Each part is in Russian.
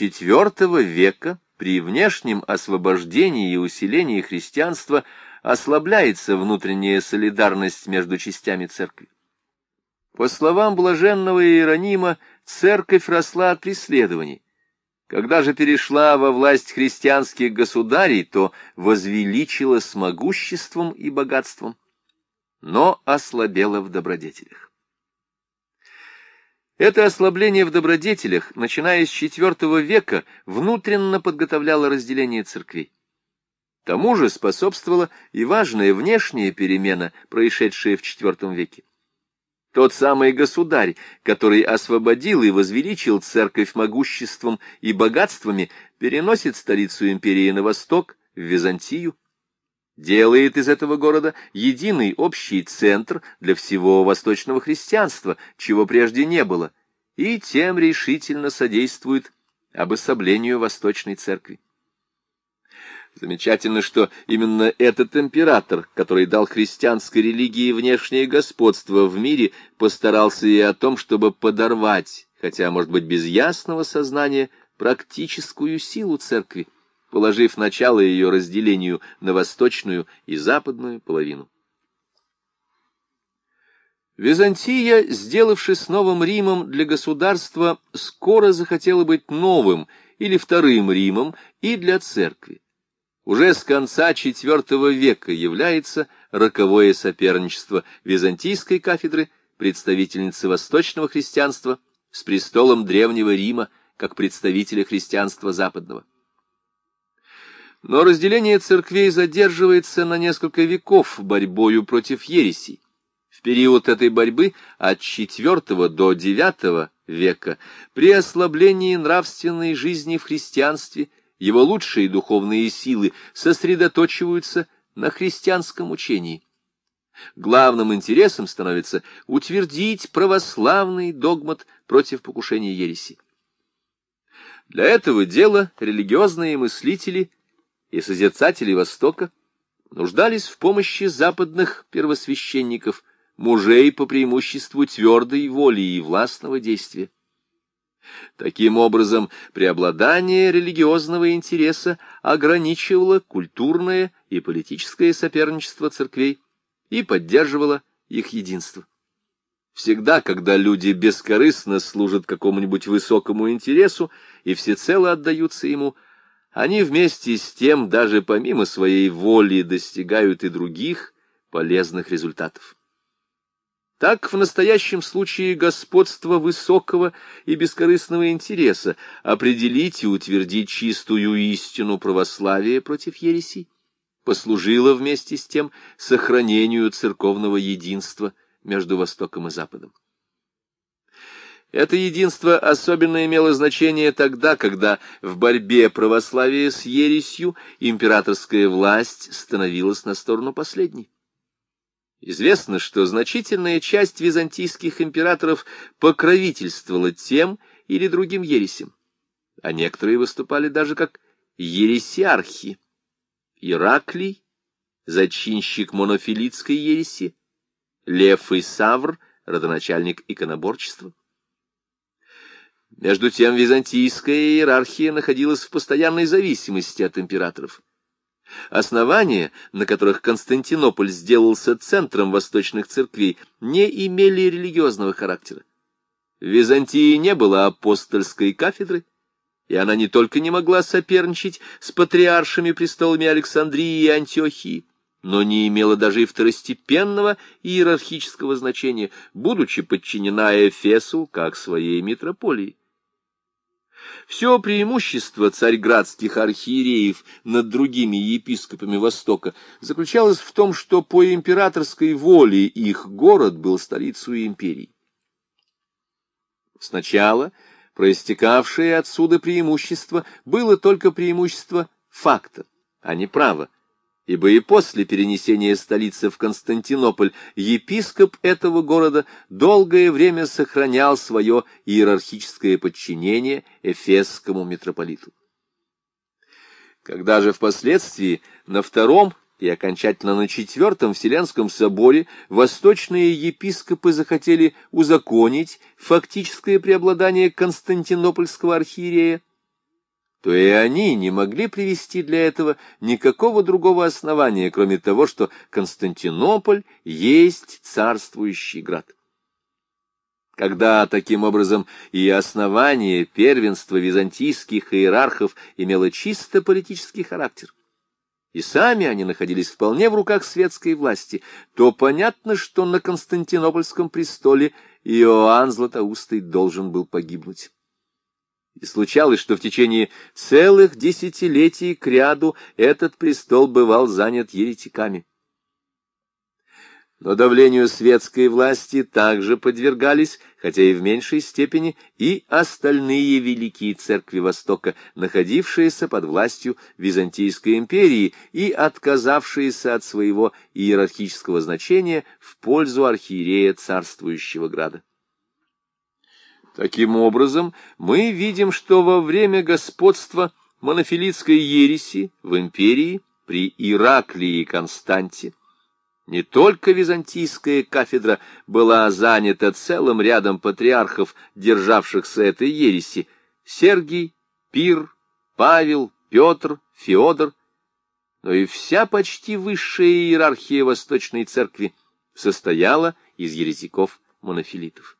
IV века при внешнем освобождении и усилении христианства ослабляется внутренняя солидарность между частями церкви. По словам блаженного Иеронима, церковь росла от преследований. Когда же перешла во власть христианских государей, то возвеличилась могуществом и богатством, но ослабела в добродетелях. Это ослабление в добродетелях, начиная с IV века, внутренно подготовляло разделение церквей. Тому же способствовала и важная внешняя перемена, происшедшая в IV веке. Тот самый государь, который освободил и возвеличил церковь могуществом и богатствами, переносит столицу империи на восток, в Византию, делает из этого города единый общий центр для всего восточного христианства, чего прежде не было, и тем решительно содействует обособлению Восточной Церкви. Замечательно, что именно этот император, который дал христианской религии внешнее господство в мире, постарался и о том, чтобы подорвать, хотя, может быть, без ясного сознания, практическую силу церкви, положив начало ее разделению на восточную и западную половину. Византия, сделавшись новым Римом для государства, скоро захотела быть новым или вторым Римом и для церкви. Уже с конца IV века является роковое соперничество византийской кафедры, представительницы восточного христианства, с престолом Древнего Рима, как представителя христианства западного. Но разделение церквей задерживается на несколько веков борьбою против ересей. В период этой борьбы от IV до IX века при ослаблении нравственной жизни в христианстве его лучшие духовные силы сосредоточиваются на христианском учении. Главным интересом становится утвердить православный догмат против покушения ереси. Для этого дела религиозные мыслители – и созерцатели Востока нуждались в помощи западных первосвященников, мужей по преимуществу твердой воли и властного действия. Таким образом, преобладание религиозного интереса ограничивало культурное и политическое соперничество церквей и поддерживало их единство. Всегда, когда люди бескорыстно служат какому-нибудь высокому интересу и всецело отдаются ему, они вместе с тем, даже помимо своей воли, достигают и других полезных результатов. Так в настоящем случае господство высокого и бескорыстного интереса определить и утвердить чистую истину православия против ереси послужило вместе с тем сохранению церковного единства между Востоком и Западом. Это единство особенно имело значение тогда, когда в борьбе православия с ересью императорская власть становилась на сторону последней. Известно, что значительная часть византийских императоров покровительствовала тем или другим ересям, а некоторые выступали даже как ересиархи. Ираклий, зачинщик монофилитской ереси, Лев и Савр, родоначальник иконоборчества. Между тем византийская иерархия находилась в постоянной зависимости от императоров. Основания, на которых Константинополь сделался центром восточных церквей, не имели религиозного характера. В Византии не было апостольской кафедры, и она не только не могла соперничать с патриаршими престолами Александрии и Антиохии, но не имела даже и второстепенного иерархического значения, будучи подчинена Эфесу как своей митрополии. Все преимущество царьградских архиереев над другими епископами Востока заключалось в том, что по императорской воле их город был столицей империи. Сначала проистекавшее отсюда преимущество было только преимущество факта, а не права, ибо и после перенесения столицы в Константинополь епископ этого города долгое время сохранял свое иерархическое подчинение эфесскому митрополиту. Когда же впоследствии на втором и окончательно на четвертом Вселенском соборе восточные епископы захотели узаконить фактическое преобладание Константинопольского архиерея, то и они не могли привести для этого никакого другого основания, кроме того, что Константинополь есть царствующий град. Когда, таким образом, и основание первенства византийских иерархов имело чисто политический характер, и сами они находились вполне в руках светской власти, то понятно, что на Константинопольском престоле Иоанн Златоустый должен был погибнуть. И случалось, что в течение целых десятилетий кряду этот престол бывал занят еретиками. Но давлению светской власти также подвергались, хотя и в меньшей степени, и остальные великие церкви Востока, находившиеся под властью Византийской империи и отказавшиеся от своего иерархического значения в пользу архиерея царствующего града. Таким образом, мы видим, что во время господства монофилитской ереси в империи при Ираклии и Константе не только византийская кафедра была занята целым рядом патриархов, державшихся этой ереси, Сергий, Пир, Павел, Петр, Феодор, но и вся почти высшая иерархия Восточной Церкви состояла из еретиков-монофилитов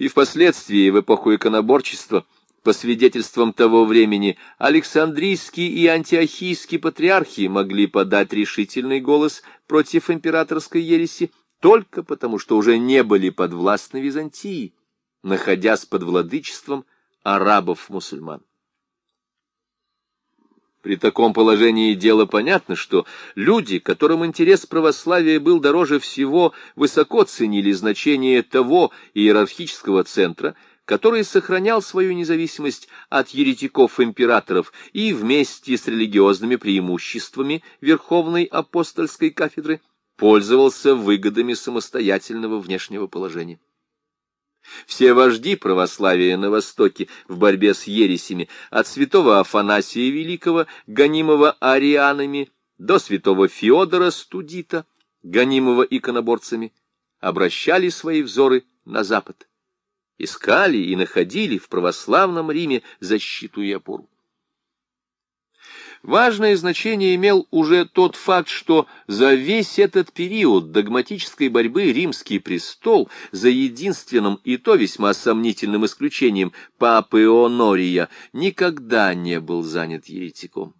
и впоследствии, в эпоху иконоборчества, по свидетельствам того времени, Александрийские и Антиохийские патриархи могли подать решительный голос против императорской ереси только потому, что уже не были подвластны Византии, находясь под владычеством арабов-мусульман. При таком положении дела понятно, что люди, которым интерес православия был дороже всего, высоко ценили значение того иерархического центра, который сохранял свою независимость от еретиков-императоров и вместе с религиозными преимуществами Верховной апостольской кафедры пользовался выгодами самостоятельного внешнего положения. Все вожди православия на Востоке в борьбе с ересями, от святого Афанасия Великого, гонимого арианами, до святого Феодора Студита, гонимого иконоборцами, обращали свои взоры на Запад, искали и находили в православном Риме защиту и опору. Важное значение имел уже тот факт, что за весь этот период догматической борьбы римский престол, за единственным и то весьма сомнительным исключением папы Онория, никогда не был занят еретиком.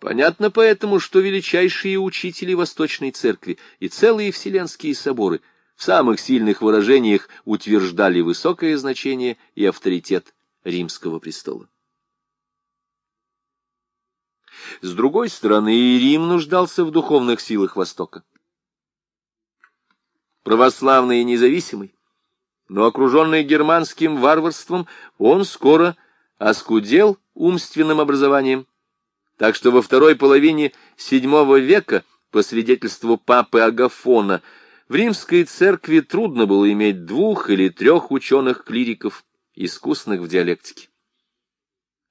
Понятно поэтому, что величайшие учители Восточной Церкви и целые вселенские соборы в самых сильных выражениях утверждали высокое значение и авторитет римского престола. С другой стороны, и Рим нуждался в духовных силах Востока. Православный и независимый, но окруженный германским варварством, он скоро оскудел умственным образованием, так что во второй половине VII века, по свидетельству папы Агафона, в римской церкви трудно было иметь двух или трех ученых-клириков, искусных в диалектике.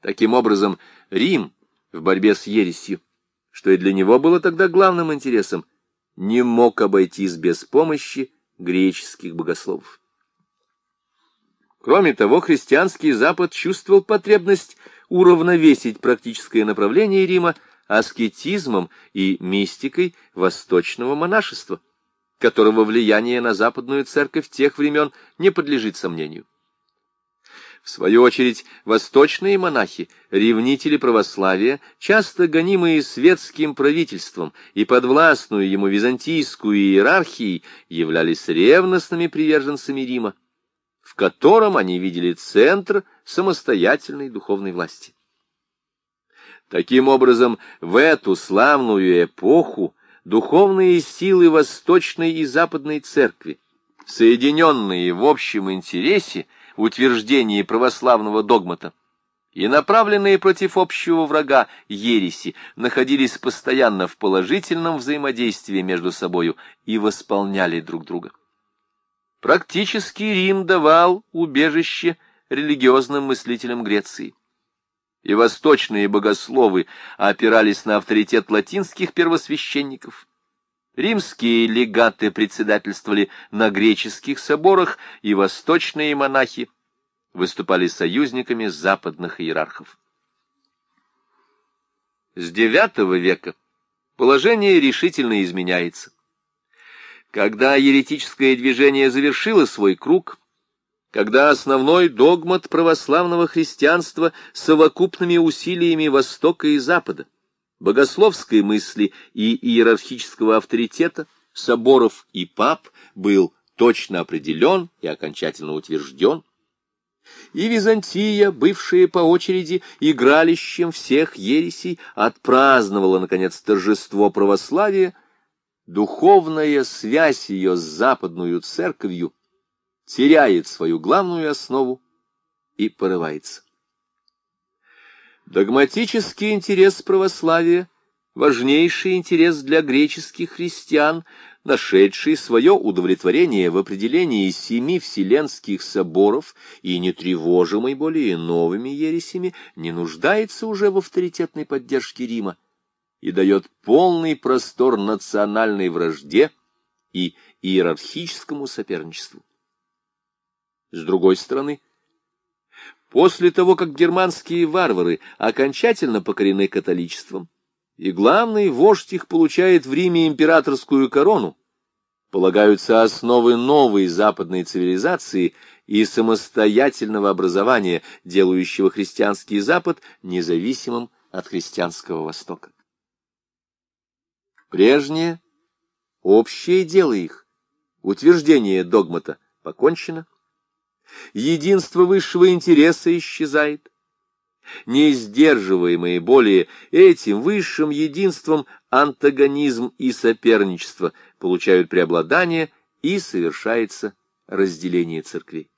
Таким образом, Рим в борьбе с ересью, что и для него было тогда главным интересом, не мог обойтись без помощи греческих богословов. Кроме того, христианский Запад чувствовал потребность уравновесить практическое направление Рима аскетизмом и мистикой восточного монашества, которого влияние на западную церковь тех времен не подлежит сомнению. В свою очередь, восточные монахи, ревнители православия, часто гонимые светским правительством и подвластную ему византийскую иерархией, являлись ревностными приверженцами Рима, в котором они видели центр самостоятельной духовной власти. Таким образом, в эту славную эпоху духовные силы Восточной и Западной Церкви, соединенные в общем интересе, утверждении православного догмата, и направленные против общего врага ереси находились постоянно в положительном взаимодействии между собою и восполняли друг друга. Практически Рим давал убежище религиозным мыслителям Греции. И восточные богословы опирались на авторитет латинских первосвященников – Римские легаты председательствовали на греческих соборах, и восточные монахи выступали союзниками западных иерархов. С IX века положение решительно изменяется. Когда еретическое движение завершило свой круг, когда основной догмат православного христианства совокупными усилиями Востока и Запада, богословской мысли и иерархического авторитета, соборов и пап был точно определен и окончательно утвержден, и Византия, бывшая по очереди игралищем всех ересей, отпраздновала, наконец, торжество православия, духовная связь ее с западную церковью теряет свою главную основу и порывается. Догматический интерес православия, важнейший интерес для греческих христиан, нашедший свое удовлетворение в определении семи вселенских соборов и не тревожимый более новыми ересями, не нуждается уже в авторитетной поддержке Рима и дает полный простор национальной вражде и иерархическому соперничеству. С другой стороны, после того, как германские варвары окончательно покорены католичеством, и главный вождь их получает в Риме императорскую корону, полагаются основы новой западной цивилизации и самостоятельного образования, делающего христианский Запад независимым от христианского Востока. Прежнее, общее дело их, утверждение догмата покончено, единство высшего интереса исчезает, не сдерживаемые более этим высшим единством антагонизм и соперничество получают преобладание и совершается разделение церквей.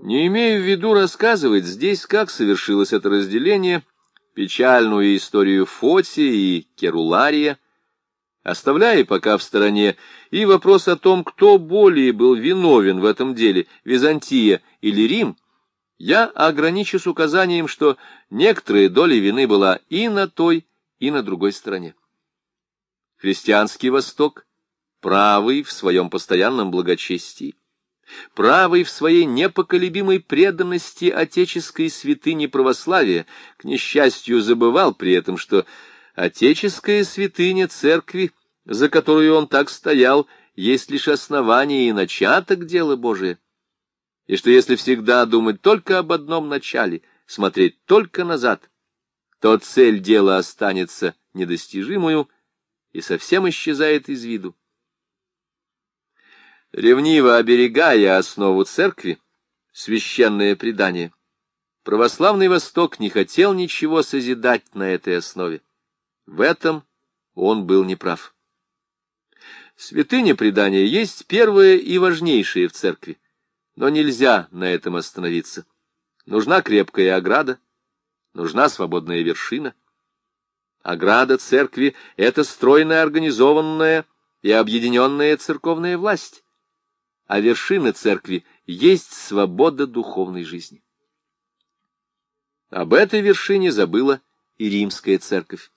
Не имею в виду рассказывать здесь, как совершилось это разделение, печальную историю Фотия и Керулария, оставляя пока в стороне и вопрос о том, кто более был виновен в этом деле, Византия или Рим, я ограничусь указанием, что некоторая доля вины была и на той, и на другой стороне. Христианский Восток, правый в своем постоянном благочестии, правый в своей непоколебимой преданности отеческой святыне православия, к несчастью забывал при этом, что отеческая святыня церкви, за которую он так стоял, есть лишь основание и начаток дела Божия и что если всегда думать только об одном начале, смотреть только назад, то цель дела останется недостижимую и совсем исчезает из виду. Ревниво оберегая основу церкви, священное предание, православный Восток не хотел ничего созидать на этой основе. В этом он был неправ. Святыня предания есть первое и важнейшее в церкви. Но нельзя на этом остановиться. Нужна крепкая ограда, нужна свободная вершина. Ограда церкви — это стройная, организованная и объединенная церковная власть, а вершина церкви есть свобода духовной жизни. Об этой вершине забыла и римская церковь.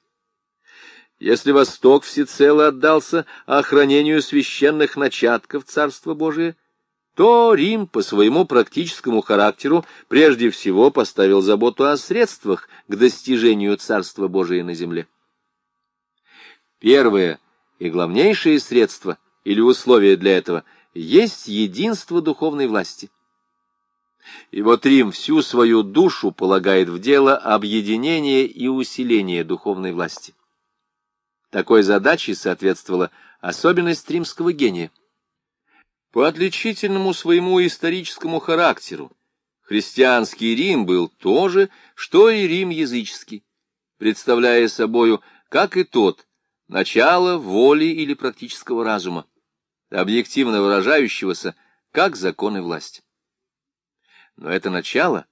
Если Восток всецело отдался охранению священных начатков Царства Божия, то Рим по своему практическому характеру прежде всего поставил заботу о средствах к достижению Царства Божия на земле. Первое и главнейшее средство или условие для этого есть единство духовной власти. И вот Рим всю свою душу полагает в дело объединения и усиления духовной власти. Такой задаче соответствовала особенность римского гения – по отличительному своему историческому характеру христианский Рим был то же, что и Рим языческий, представляя собою, как и тот, начало воли или практического разума, объективно выражающегося как закон и власть. Но это начало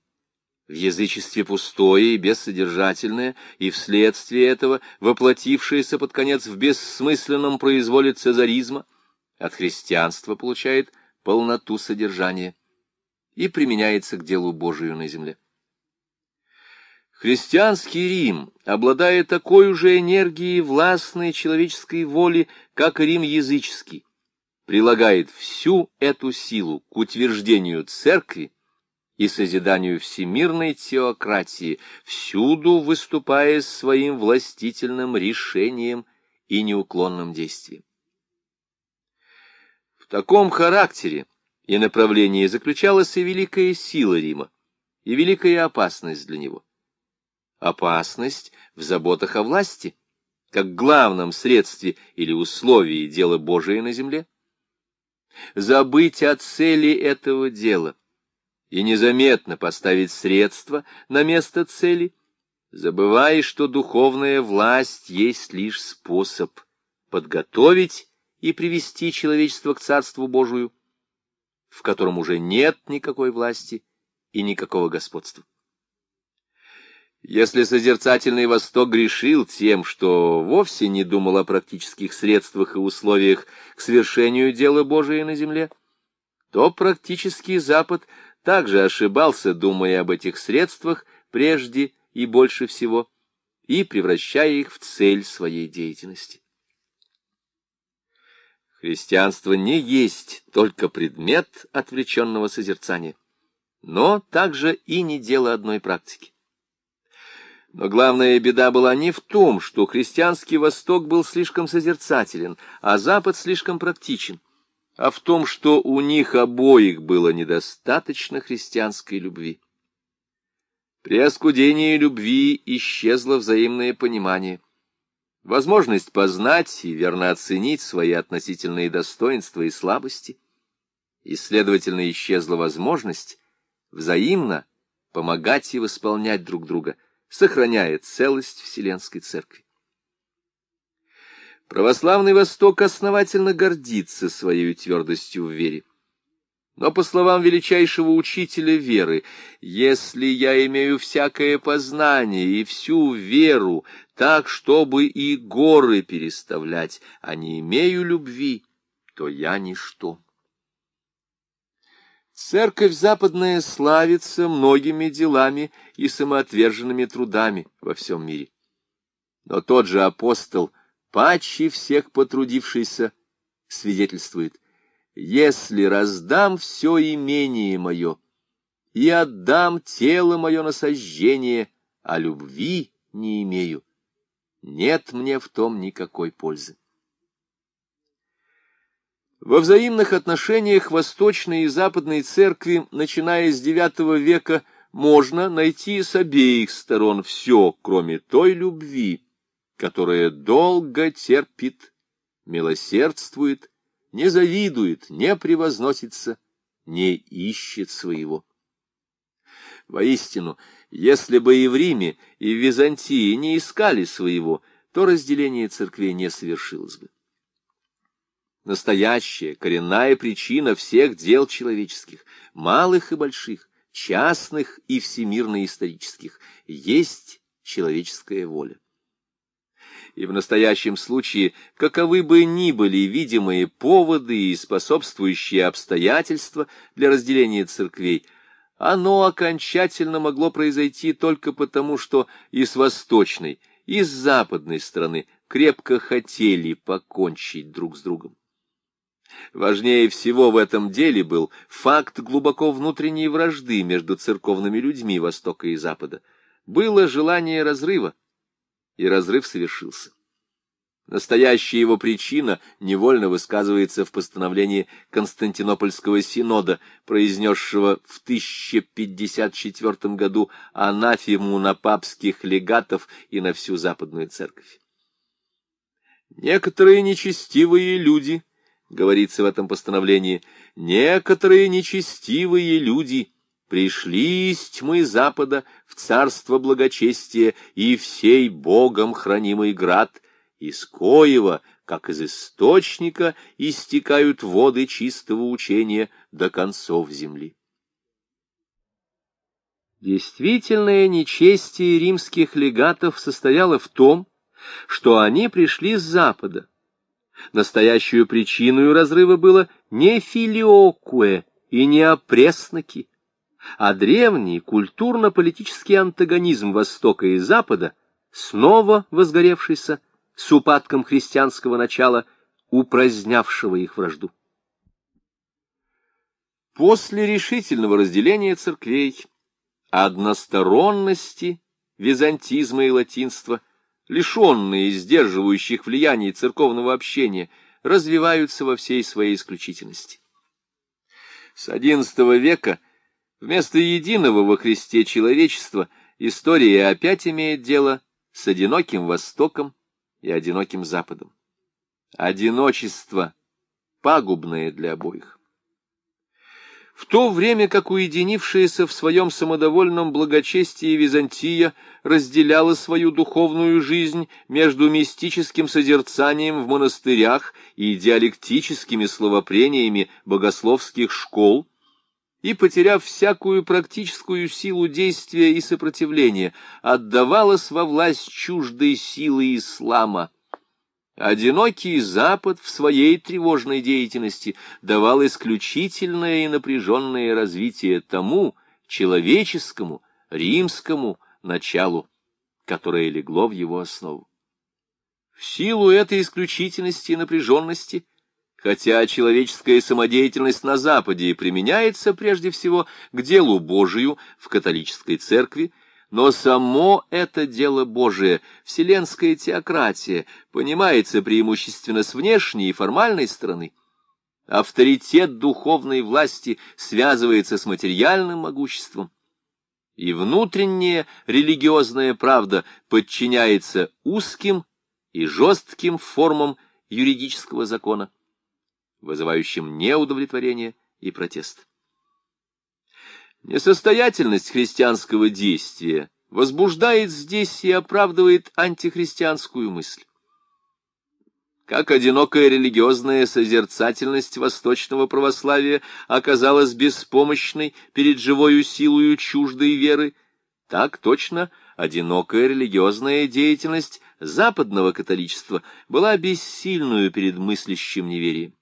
в язычестве пустое и бессодержательное, и вследствие этого воплотившееся под конец в бессмысленном произволе цезаризма — от христианства получает полноту содержания и применяется к делу Божию на земле. Христианский Рим, обладая такой же энергией властной человеческой воли, как и Рим языческий, прилагает всю эту силу к утверждению церкви и созиданию всемирной теократии, всюду выступая своим властительным решением и неуклонным действием. В таком характере и направлении заключалась и великая сила Рима, и великая опасность для него. Опасность в заботах о власти, как главном средстве или условии дела Божия на земле. Забыть о цели этого дела и незаметно поставить средства на место цели, забывая, что духовная власть есть лишь способ подготовить и привести человечество к Царству Божию, в котором уже нет никакой власти и никакого господства. Если созерцательный Восток грешил тем, что вовсе не думал о практических средствах и условиях к свершению дела Божия на земле, то практический Запад также ошибался, думая об этих средствах прежде и больше всего, и превращая их в цель своей деятельности. Христианство не есть только предмет отвлеченного созерцания, но также и не дело одной практики. Но главная беда была не в том, что христианский Восток был слишком созерцателен, а Запад слишком практичен, а в том, что у них обоих было недостаточно христианской любви. При оскудении любви исчезло взаимное понимание – возможность познать и верно оценить свои относительные достоинства и слабости, и, следовательно, исчезла возможность взаимно помогать и восполнять друг друга, сохраняя целость Вселенской Церкви. Православный Восток основательно гордится своей твердостью в вере. Но, по словам величайшего учителя веры, если я имею всякое познание и всю веру, так, чтобы и горы переставлять, а не имею любви, то я ничто. Церковь западная славится многими делами и самоотверженными трудами во всем мире. Но тот же апостол, паче всех потрудившийся, свидетельствует — если раздам все имение мое и отдам тело мое на сожжение, а любви не имею, нет мне в том никакой пользы. Во взаимных отношениях Восточной и Западной Церкви, начиная с IX века, можно найти с обеих сторон все, кроме той любви, которая долго терпит, милосердствует не завидует, не превозносится, не ищет своего. Воистину, если бы и в Риме, и в Византии не искали своего, то разделение церквей не совершилось бы. Настоящая, коренная причина всех дел человеческих, малых и больших, частных и всемирно-исторических, есть человеческая воля и в настоящем случае, каковы бы ни были видимые поводы и способствующие обстоятельства для разделения церквей, оно окончательно могло произойти только потому, что и с восточной, и с западной стороны крепко хотели покончить друг с другом. Важнее всего в этом деле был факт глубоко внутренней вражды между церковными людьми Востока и Запада. Было желание разрыва, и разрыв совершился. Настоящая его причина невольно высказывается в постановлении Константинопольского синода, произнесшего в 1054 году анафему на папских легатов и на всю западную церковь. «Некоторые нечестивые люди», — говорится в этом постановлении, — «некоторые нечестивые люди» пришли из тьмы Запада в царство благочестия и всей Богом хранимый град, из коего, как из источника, истекают воды чистого учения до концов земли. Действительное нечестие римских легатов состояло в том, что они пришли с Запада. Настоящую причиной разрыва было не филиокуэ и не опресноки, а древний культурно-политический антагонизм Востока и Запада, снова возгоревшийся с упадком христианского начала, упразднявшего их вражду. После решительного разделения церквей, односторонности, византизма и латинства, лишенные сдерживающих влияний церковного общения, развиваются во всей своей исключительности. С XI века вместо единого во Христе человечества история опять имеет дело с одиноким Востоком и одиноким Западом. Одиночество пагубное для обоих. В то время как уединившаяся в своем самодовольном благочестии Византия разделяла свою духовную жизнь между мистическим созерцанием в монастырях и диалектическими словопрениями богословских школ, и, потеряв всякую практическую силу действия и сопротивления, отдавалась во власть чуждой силы ислама – Одинокий Запад в своей тревожной деятельности давал исключительное и напряженное развитие тому человеческому, римскому началу, которое легло в его основу. В силу этой исключительности и напряженности, хотя человеческая самодеятельность на Западе применяется прежде всего к делу Божию в католической церкви, но само это дело Божие, вселенская теократия, понимается преимущественно с внешней и формальной стороны. Авторитет духовной власти связывается с материальным могуществом, и внутренняя религиозная правда подчиняется узким и жестким формам юридического закона, вызывающим неудовлетворение и протест. Несостоятельность христианского действия возбуждает здесь и оправдывает антихристианскую мысль. Как одинокая религиозная созерцательность восточного православия оказалась беспомощной перед живою силою чуждой веры, так точно одинокая религиозная деятельность западного католичества была бессильную перед мыслящим неверием.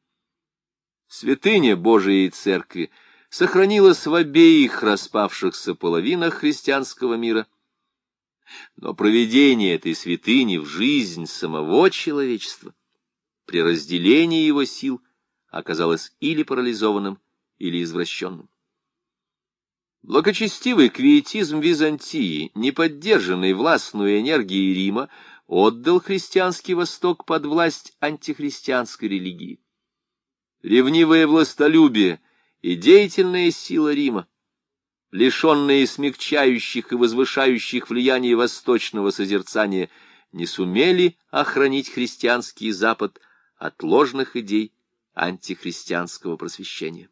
Святыня Божией Церкви — сохранилась в обеих распавшихся половинах христианского мира. Но проведение этой святыни в жизнь самого человечества при разделении его сил оказалось или парализованным, или извращенным. Благочестивый квиетизм Византии, не поддержанный властную энергией Рима, отдал христианский Восток под власть антихристианской религии. Ревнивое властолюбие и деятельная сила Рима, лишенные смягчающих и возвышающих влияний восточного созерцания, не сумели охранить христианский Запад от ложных идей антихристианского просвещения.